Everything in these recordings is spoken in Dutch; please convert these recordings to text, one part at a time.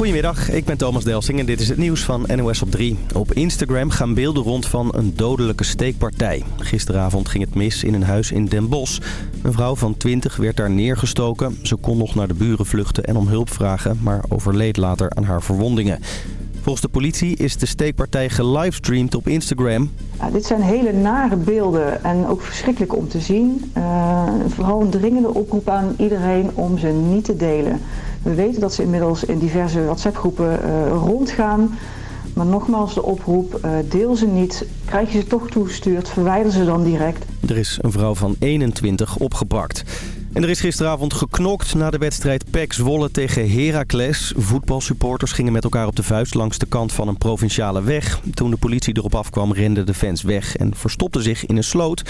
Goedemiddag, ik ben Thomas Delsing en dit is het nieuws van NOS op 3. Op Instagram gaan beelden rond van een dodelijke steekpartij. Gisteravond ging het mis in een huis in Den Bosch. Een vrouw van 20 werd daar neergestoken. Ze kon nog naar de buren vluchten en om hulp vragen, maar overleed later aan haar verwondingen. Volgens de politie is de steekpartij gelivestreamd op Instagram. Dit zijn hele nare beelden en ook verschrikkelijk om te zien. Uh, vooral een dringende oproep aan iedereen om ze niet te delen. We weten dat ze inmiddels in diverse WhatsApp-groepen uh, rondgaan. Maar nogmaals de oproep, uh, deel ze niet. Krijg je ze toch toegestuurd, verwijder ze dan direct. Er is een vrouw van 21 opgepakt. En er is gisteravond geknokt na de wedstrijd PEC Zwolle tegen Heracles. Voetbalsupporters gingen met elkaar op de vuist langs de kant van een provinciale weg. Toen de politie erop afkwam renden de fans weg en verstopten zich in een sloot.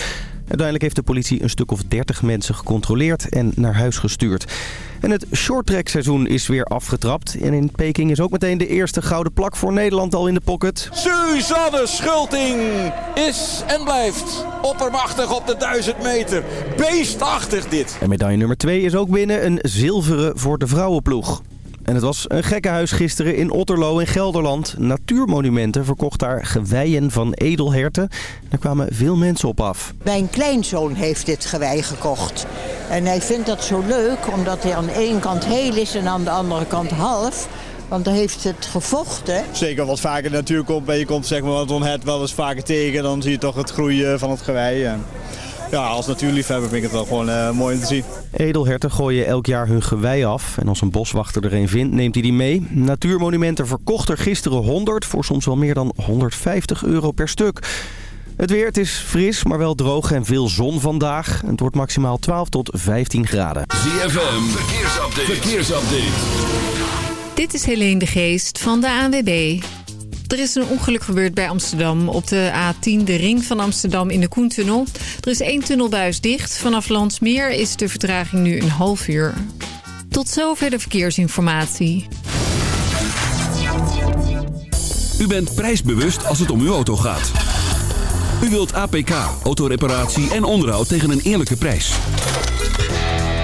Uiteindelijk heeft de politie een stuk of 30 mensen gecontroleerd en naar huis gestuurd. En het shorttrack seizoen is weer afgetrapt. En in Peking is ook meteen de eerste gouden plak voor Nederland al in de pocket. Suzanne Schulting is en blijft oppermachtig op de 1000 meter. Beestachtig dit. En medaille nummer 2 is ook binnen. Een zilveren voor de vrouwenploeg. En het was een gekkenhuis gisteren in Otterlo in Gelderland. Natuurmonumenten verkocht daar geweien van edelherten. Daar kwamen veel mensen op af. Mijn kleinzoon heeft dit gewei gekocht. En hij vindt dat zo leuk omdat hij aan de ene kant heel is en aan de andere kant half. Want dan heeft het gevochten. Zeker wat vaker natuur komt en je komt zeg maar het onhet wel eens vaker tegen. Dan zie je toch het groeien van het gewei. En ja, als natuurliefhebber vind ik het wel gewoon uh, mooi om te zien. Edelherten gooien elk jaar hun gewei af. En als een boswachter er een vindt, neemt hij die mee. Natuurmonumenten verkocht er gisteren 100 voor soms wel meer dan 150 euro per stuk. Het weer, het is fris, maar wel droog en veel zon vandaag. Het wordt maximaal 12 tot 15 graden. ZFM, verkeersupdate. verkeersupdate. Dit is Helene de Geest van de ANWB. Er is een ongeluk gebeurd bij Amsterdam op de A10, de ring van Amsterdam in de Koentunnel. Er is één tunnelbuis dicht. Vanaf Landsmeer is de vertraging nu een half uur. Tot zover de verkeersinformatie. U bent prijsbewust als het om uw auto gaat. U wilt APK, autoreparatie en onderhoud tegen een eerlijke prijs.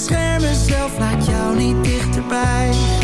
bescherm mezelf, laat jou niet dichterbij.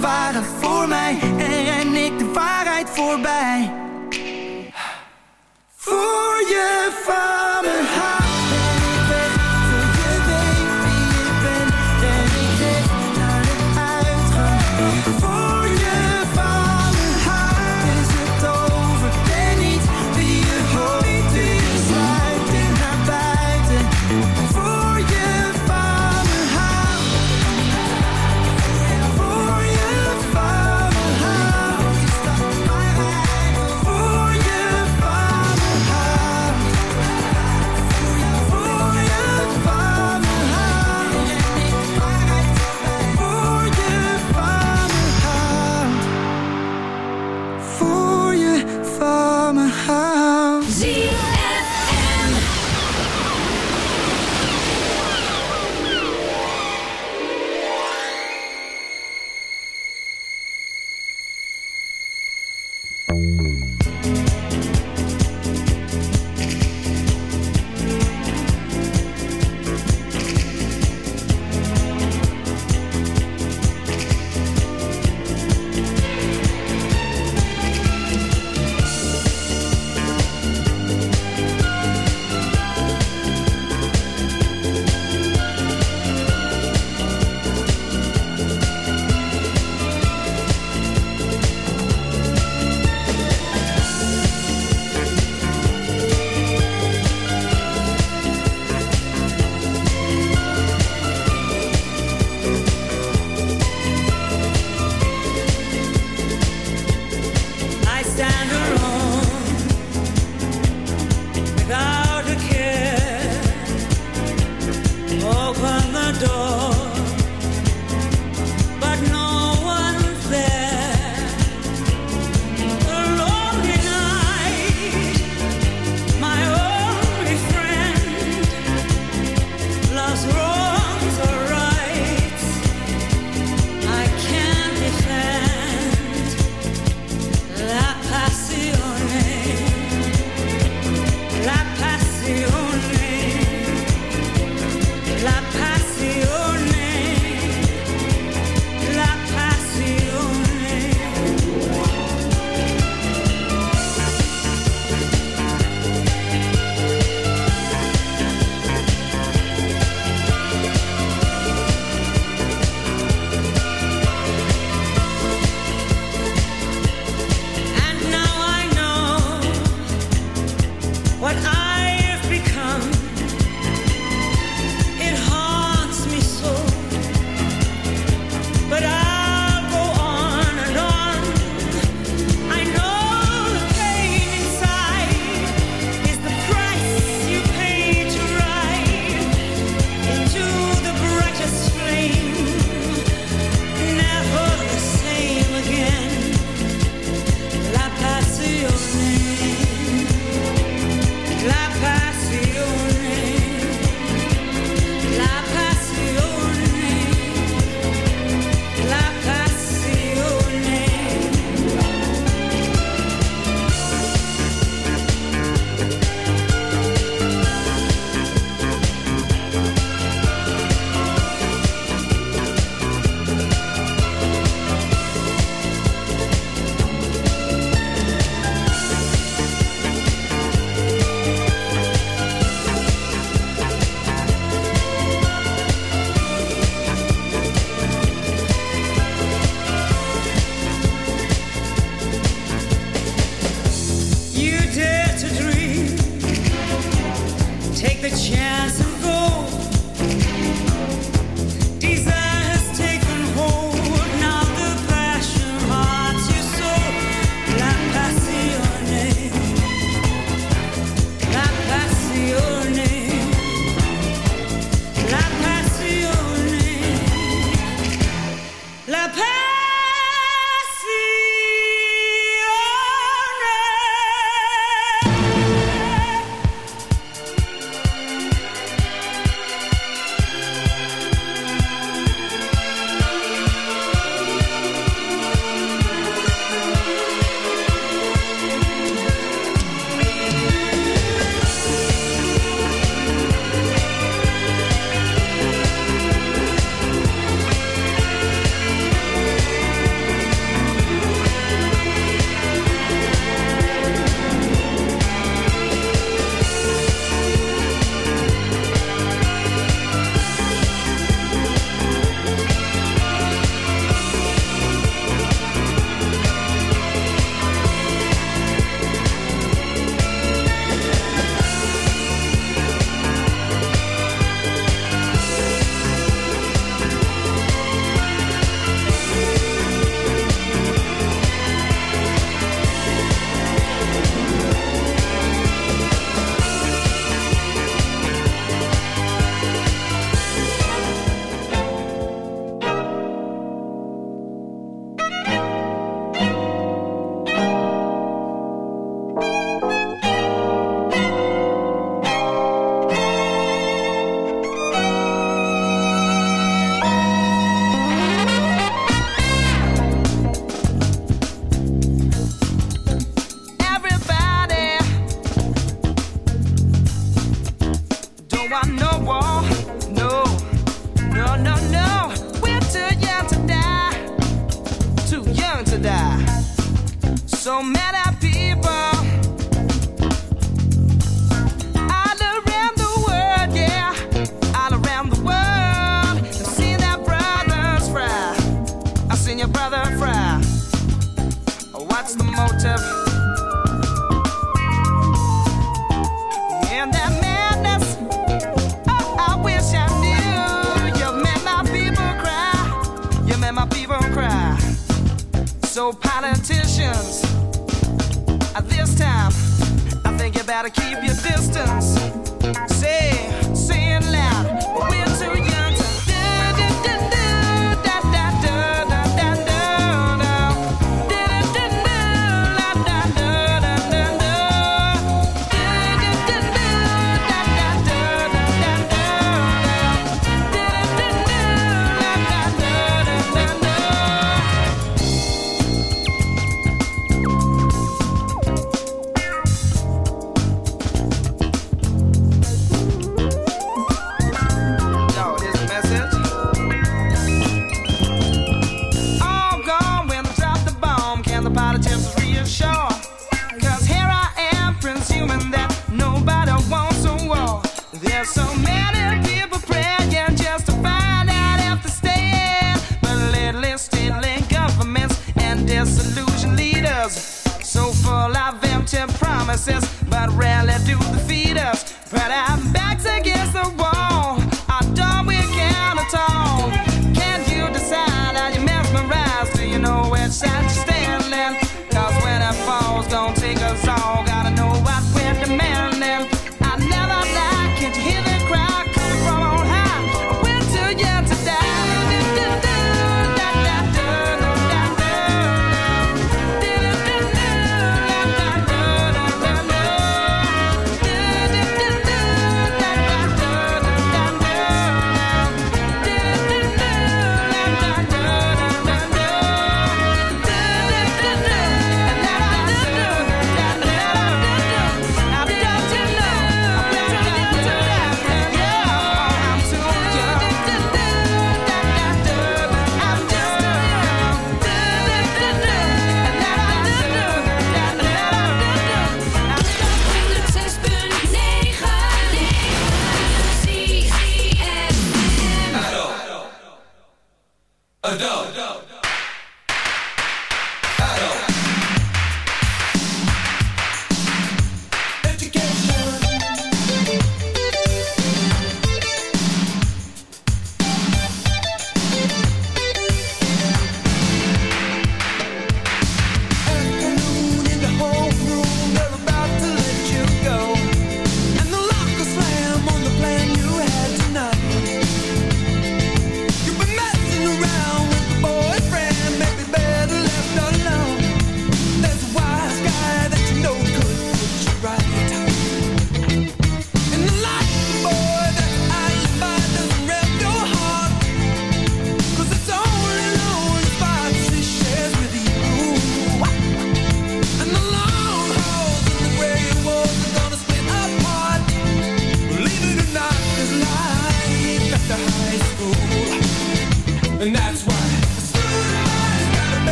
waren voor mij En ren ik de waarheid voorbij.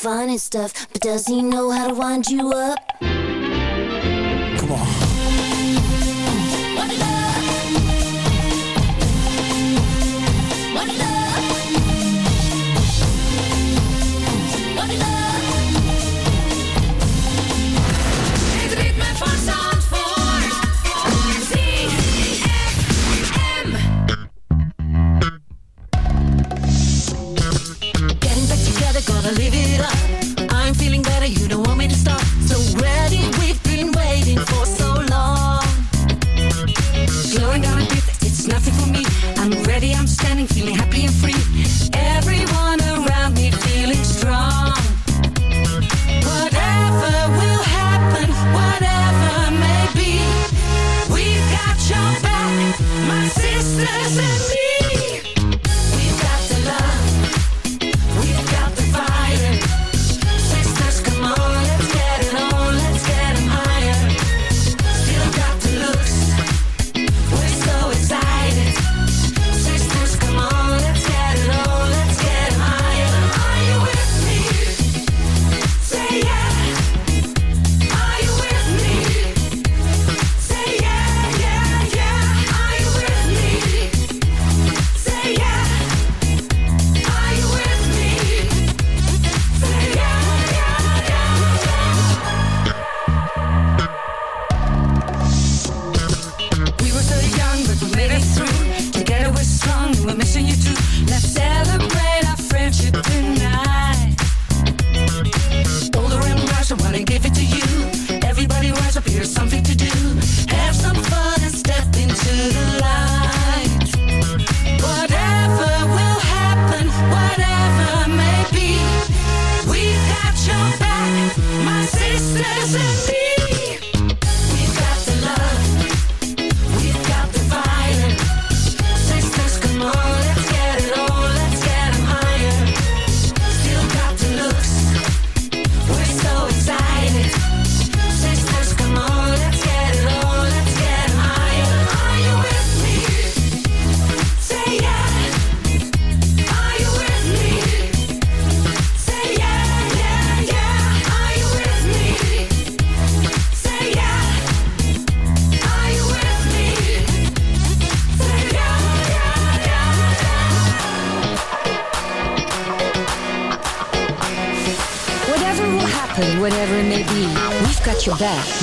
Finest stuff, but does he know how to wind you up?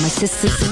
My sisters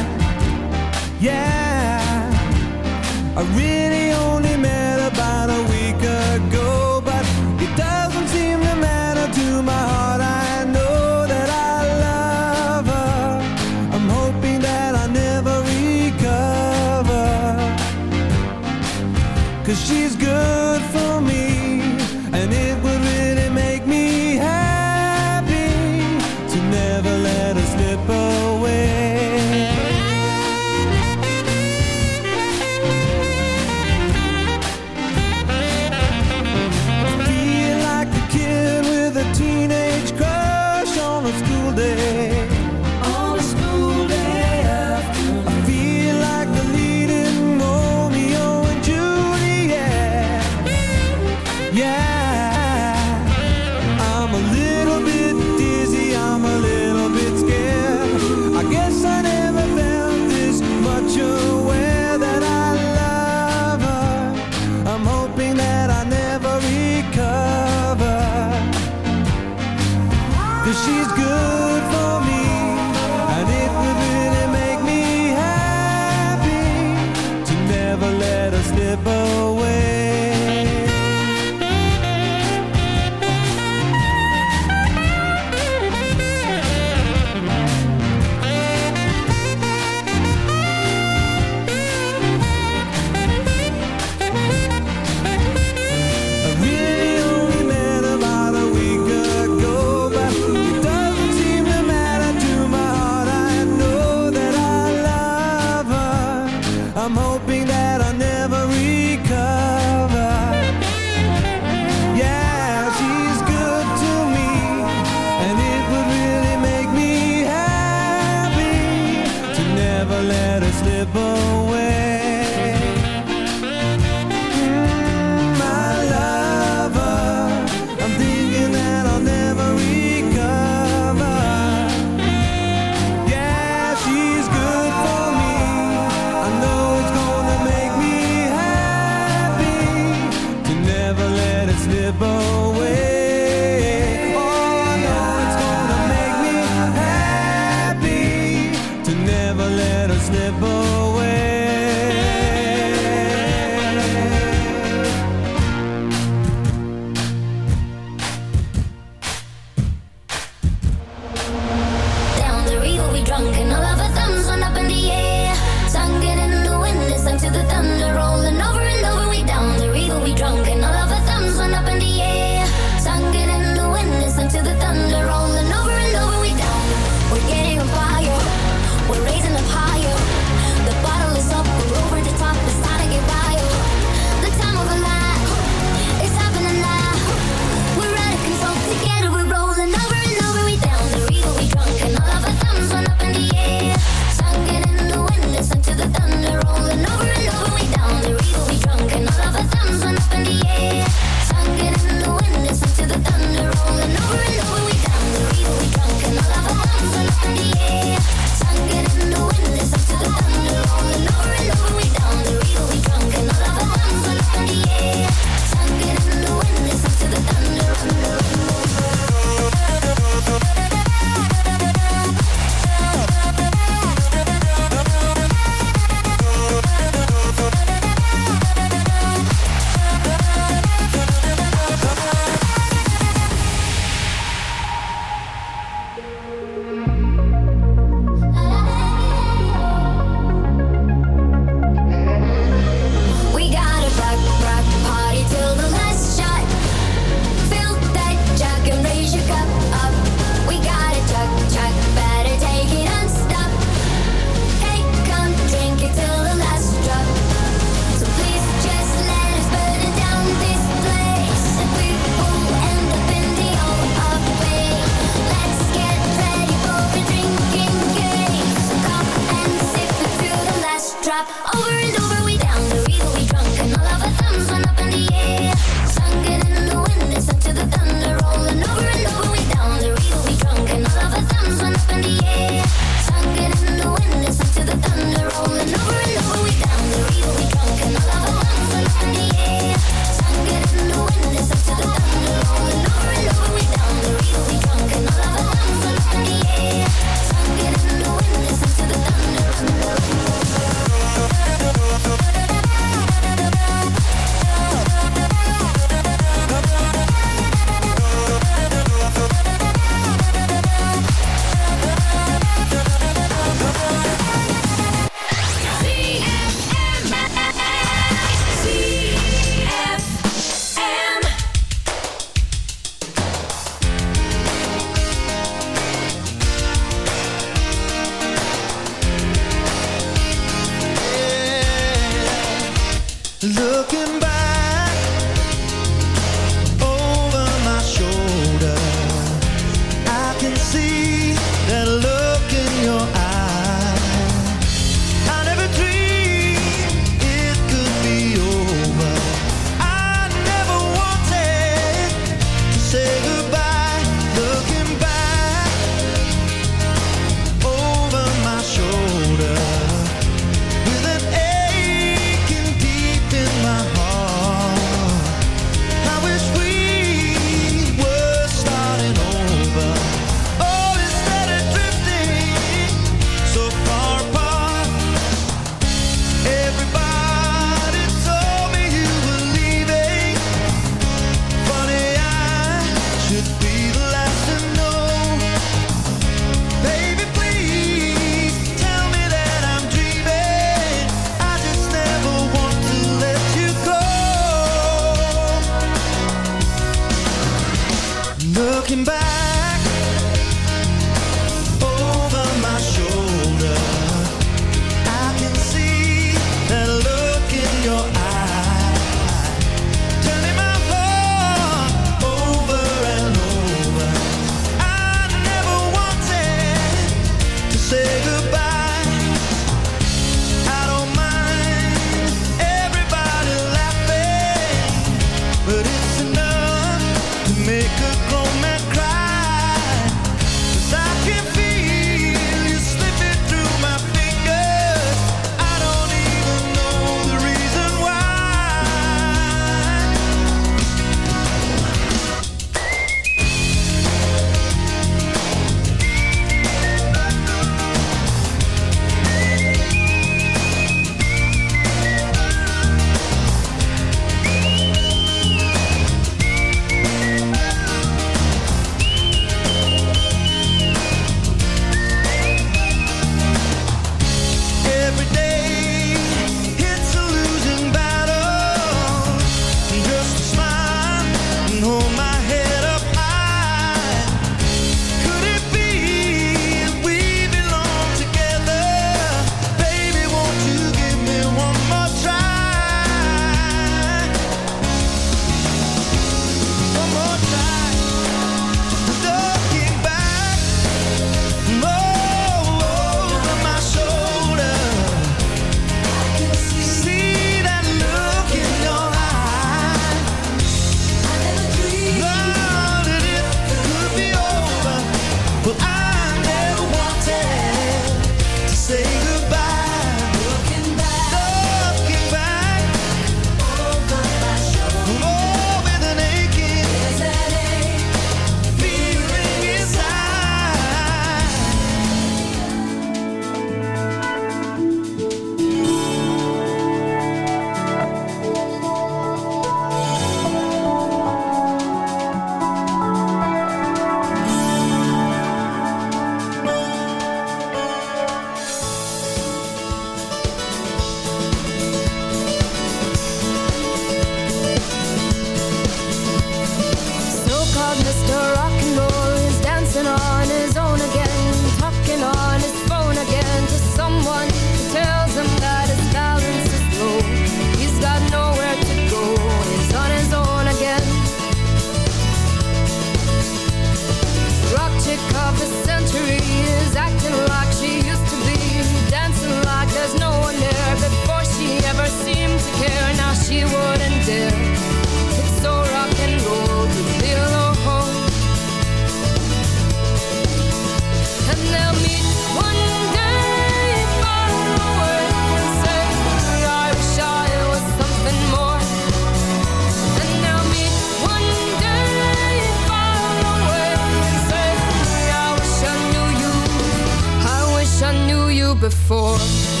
before.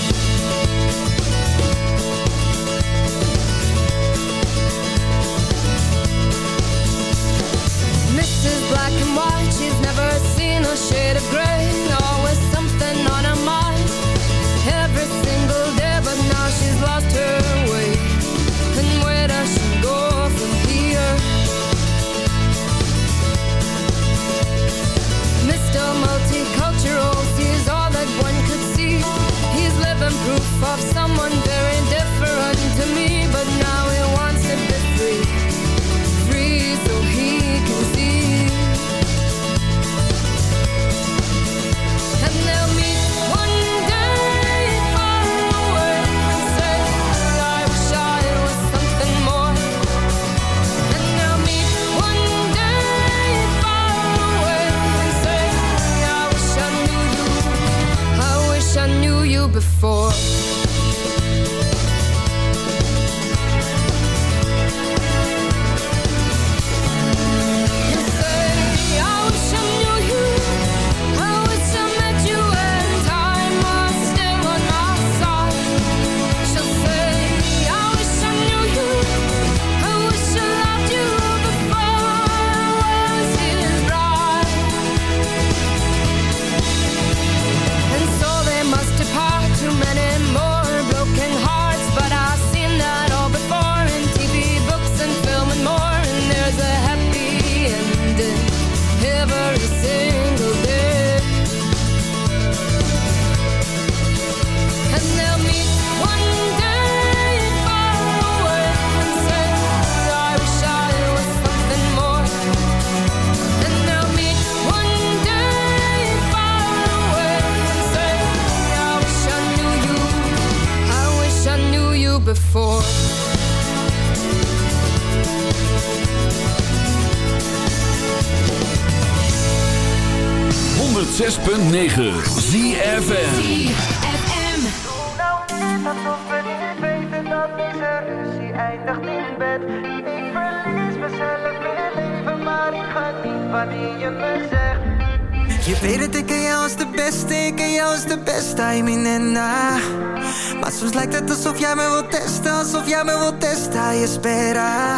106.9 ZFM. Alsof we niet weten dat deze ruzie eindigt in bed. Ik verlies mezelf in het leven, maar ik ga niet wanneer je me zegt. Je weet het, ik ken jou als de beste, ik ken jou als de beste, I mean en na. Maar soms lijkt het alsof jij me wilt testen, alsof jij me wilt testen, je spera.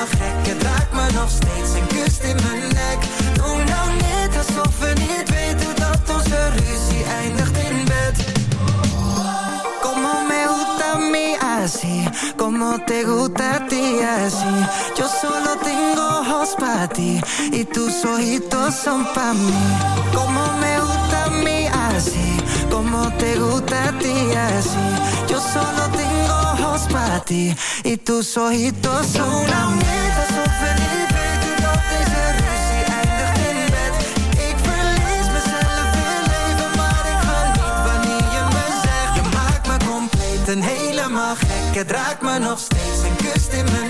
helemaal gek raakt me nog steeds en kust in mijn nek Doe nou niet alsof we niet weten dat onze ruzie eindigt in bed Como me gusta mí así, como te gusta ti así. Yo solo tengo ojos para ti y tus ojitos son para mí. Como me gusta mí así, como te gusta ti así. Yo solo tengo ti y tus ojitos son para mí. alsof we niet weten dat deze ruzie eindigt in bed. Ik verlies mezelf in leven, maar ik ga niet wanneer je me zegt. Je maakt me compleet en helemaal gek. Het raakt me nog steeds en kust in mijn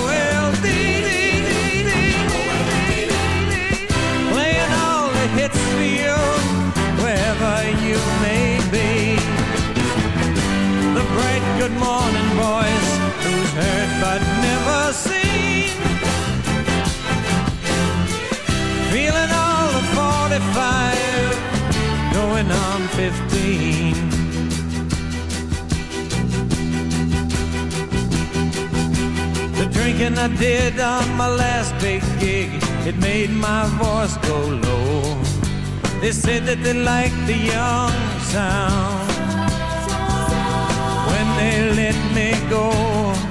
the drinking I did on my last big gig, it made my voice go low. They said that they liked the young sound when they let me go.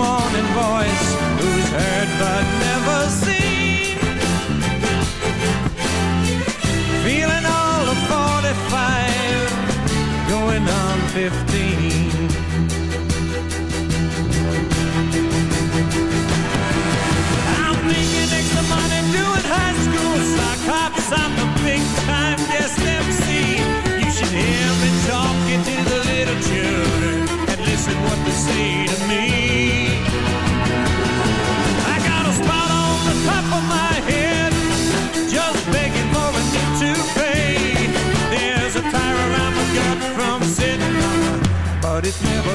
Morning voice, who's heard but never seen. Feeling all of 45, going on 15.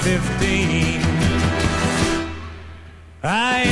Fifteen. I